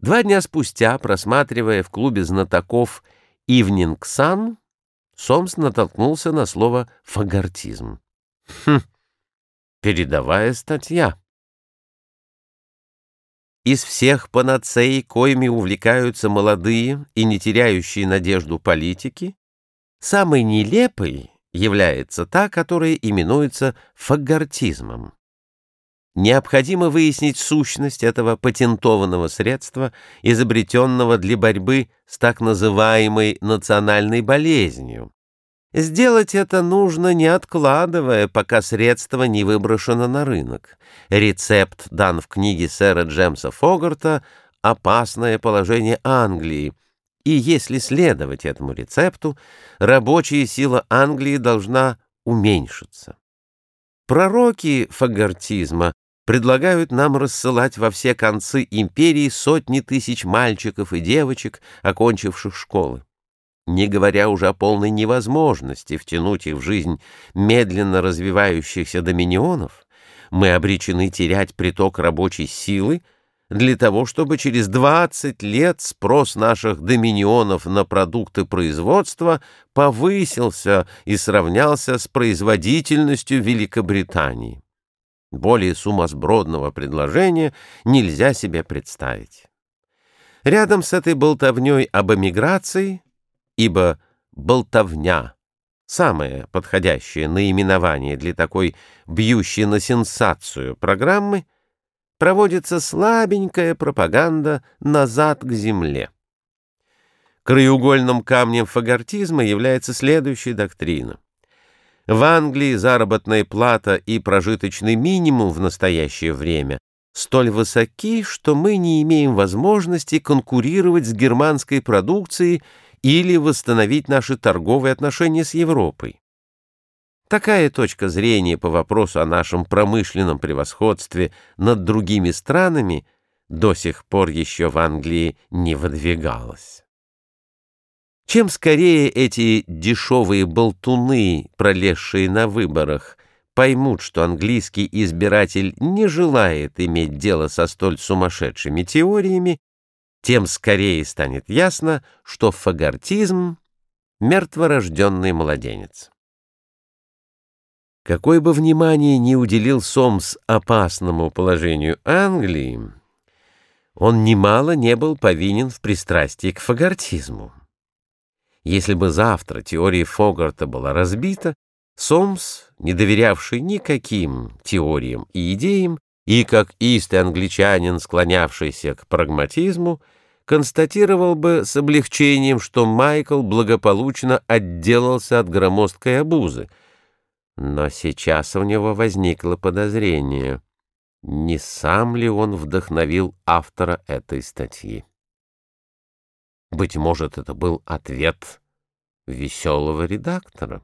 Два дня спустя, просматривая в клубе знатоков «Ивнинг Сан», Сомс натолкнулся на слово «фагортизм». Хм, передовая статья. Из всех панацей, коими увлекаются молодые и не теряющие надежду политики, самой нелепой является та, которая именуется фагортизмом. Необходимо выяснить сущность этого патентованного средства, изобретенного для борьбы с так называемой национальной болезнью. Сделать это нужно, не откладывая, пока средство не выброшено на рынок. Рецепт дан в книге сэра Джемса Фогарта «Опасное положение Англии», и если следовать этому рецепту, рабочая сила Англии должна уменьшиться. Пророки фагортизма предлагают нам рассылать во все концы империи сотни тысяч мальчиков и девочек, окончивших школы. Не говоря уже о полной невозможности втянуть их в жизнь медленно развивающихся доминионов, мы обречены терять приток рабочей силы для того, чтобы через 20 лет спрос наших доминионов на продукты производства повысился и сравнялся с производительностью Великобритании. Более сумасбродного предложения нельзя себе представить. Рядом с этой болтовней об эмиграции, ибо болтовня — самое подходящее наименование для такой бьющей на сенсацию программы, проводится слабенькая пропаганда «назад к земле». Краеугольным камнем фагортизма является следующая доктрина. В Англии заработная плата и прожиточный минимум в настоящее время столь высоки, что мы не имеем возможности конкурировать с германской продукцией или восстановить наши торговые отношения с Европой. Такая точка зрения по вопросу о нашем промышленном превосходстве над другими странами до сих пор еще в Англии не выдвигалась. Чем скорее эти дешевые болтуны, пролезшие на выборах, поймут, что английский избиратель не желает иметь дело со столь сумасшедшими теориями, тем скорее станет ясно, что фагортизм — мертворожденный младенец. Какое бы внимание ни уделил Сомс опасному положению Англии, он немало не был повинен в пристрастии к фагортизму. Если бы завтра теория Фогарта была разбита, Сомс, не доверявший никаким теориям и идеям, и как истый англичанин, склонявшийся к прагматизму, констатировал бы с облегчением, что Майкл благополучно отделался от громоздкой обузы. Но сейчас у него возникло подозрение, не сам ли он вдохновил автора этой статьи. Быть может, это был ответ веселого редактора.